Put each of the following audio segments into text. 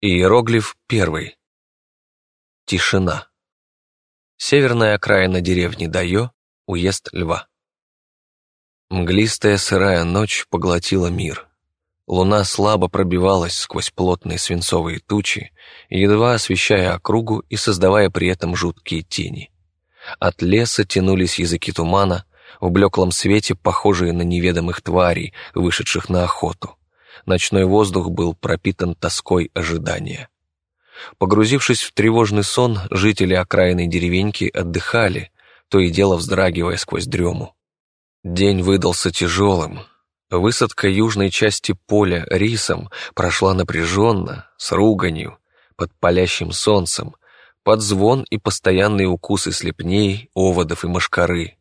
Иероглиф первый. Тишина. Северная окраина деревни Дайо, уезд Льва. Мглистая сырая ночь поглотила мир. Луна слабо пробивалась сквозь плотные свинцовые тучи, едва освещая округу и создавая при этом жуткие тени. От леса тянулись языки тумана, в блеклом свете похожие на неведомых тварей, вышедших на охоту. Ночной воздух был пропитан тоской ожидания. Погрузившись в тревожный сон, жители окраинной деревеньки отдыхали, то и дело вздрагивая сквозь дрему. День выдался тяжелым, Высадка южной части поля рисом прошла напряженно, с руганью, под палящим солнцем, под звон и постоянные укусы слепней, оводов и мошкары.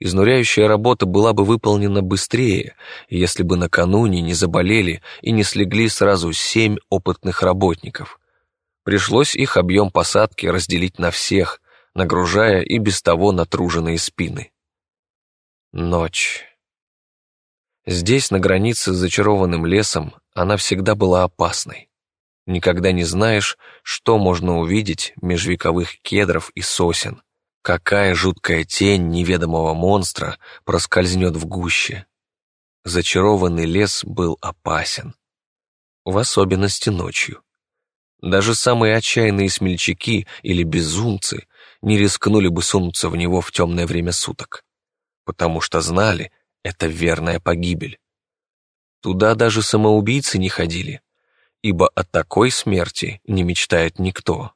Изнуряющая работа была бы выполнена быстрее, если бы накануне не заболели и не слегли сразу семь опытных работников. Пришлось их объем посадки разделить на всех, нагружая и без того натруженные спины. Ночь. Здесь, на границе с зачарованным лесом, она всегда была опасной. Никогда не знаешь, что можно увидеть меж вековых кедров и сосен, какая жуткая тень неведомого монстра проскользнет в гуще. Зачарованный лес был опасен, в особенности ночью. Даже самые отчаянные смельчаки или безумцы не рискнули бы сунуться в него в темное время суток, потому что знали, это верная погибель. Туда даже самоубийцы не ходили, ибо о такой смерти не мечтает никто.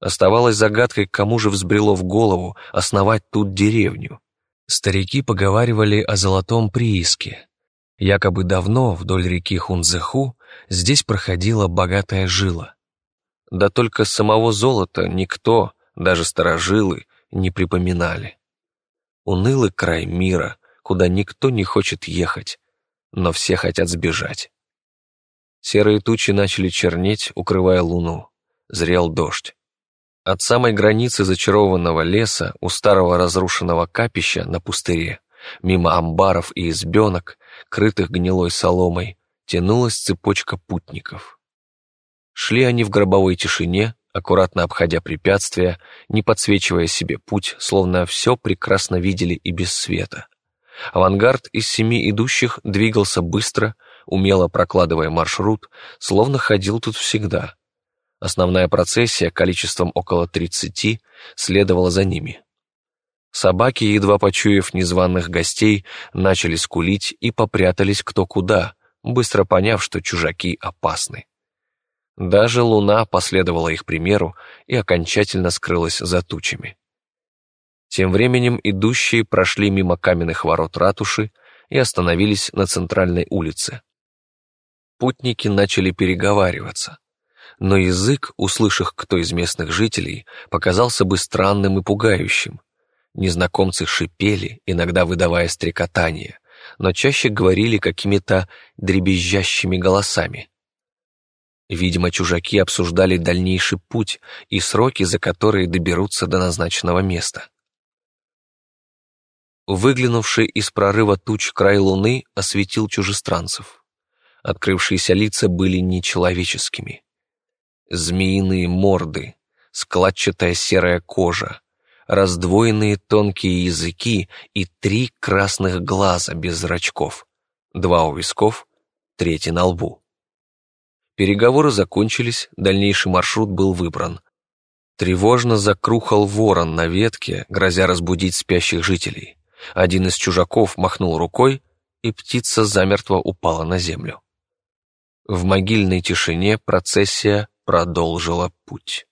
Оставалось загадкой, кому же взбрело в голову основать тут деревню. Старики поговаривали о золотом прииске. Якобы давно вдоль реки Хунзеху здесь проходила богатая жила. Да только самого золота никто, даже старожилы, не припоминали. Унылый край мира, куда никто не хочет ехать, но все хотят сбежать. Серые тучи начали чернеть, укрывая луну. Зрел дождь. От самой границы зачарованного леса у старого разрушенного капища на пустыре, мимо амбаров и избенок, крытых гнилой соломой, тянулась цепочка путников. Шли они в гробовой тишине, аккуратно обходя препятствия, не подсвечивая себе путь, словно все прекрасно видели и без света. Авангард из семи идущих двигался быстро, умело прокладывая маршрут, словно ходил тут всегда. Основная процессия количеством около тридцати следовала за ними. Собаки, едва почуяв незваных гостей, начали скулить и попрятались кто куда, быстро поняв, что чужаки опасны. Даже луна последовала их примеру и окончательно скрылась за тучами. Тем временем идущие прошли мимо каменных ворот ратуши и остановились на центральной улице. Путники начали переговариваться, но язык, услышав кто из местных жителей, показался бы странным и пугающим. Незнакомцы шипели, иногда выдавая стрекотание, но чаще говорили какими-то дребезжащими голосами. Видимо, чужаки обсуждали дальнейший путь и сроки, за которые доберутся до назначенного места. Выглянувший из прорыва туч край луны осветил чужестранцев. Открывшиеся лица были нечеловеческими. Змеиные морды, складчатая серая кожа, раздвоенные тонкие языки и три красных глаза без зрачков, два у висков, третий на лбу. Переговоры закончились, дальнейший маршрут был выбран. Тревожно закрухал ворон на ветке, грозя разбудить спящих жителей. Один из чужаков махнул рукой, и птица замертво упала на землю. В могильной тишине процессия продолжила путь.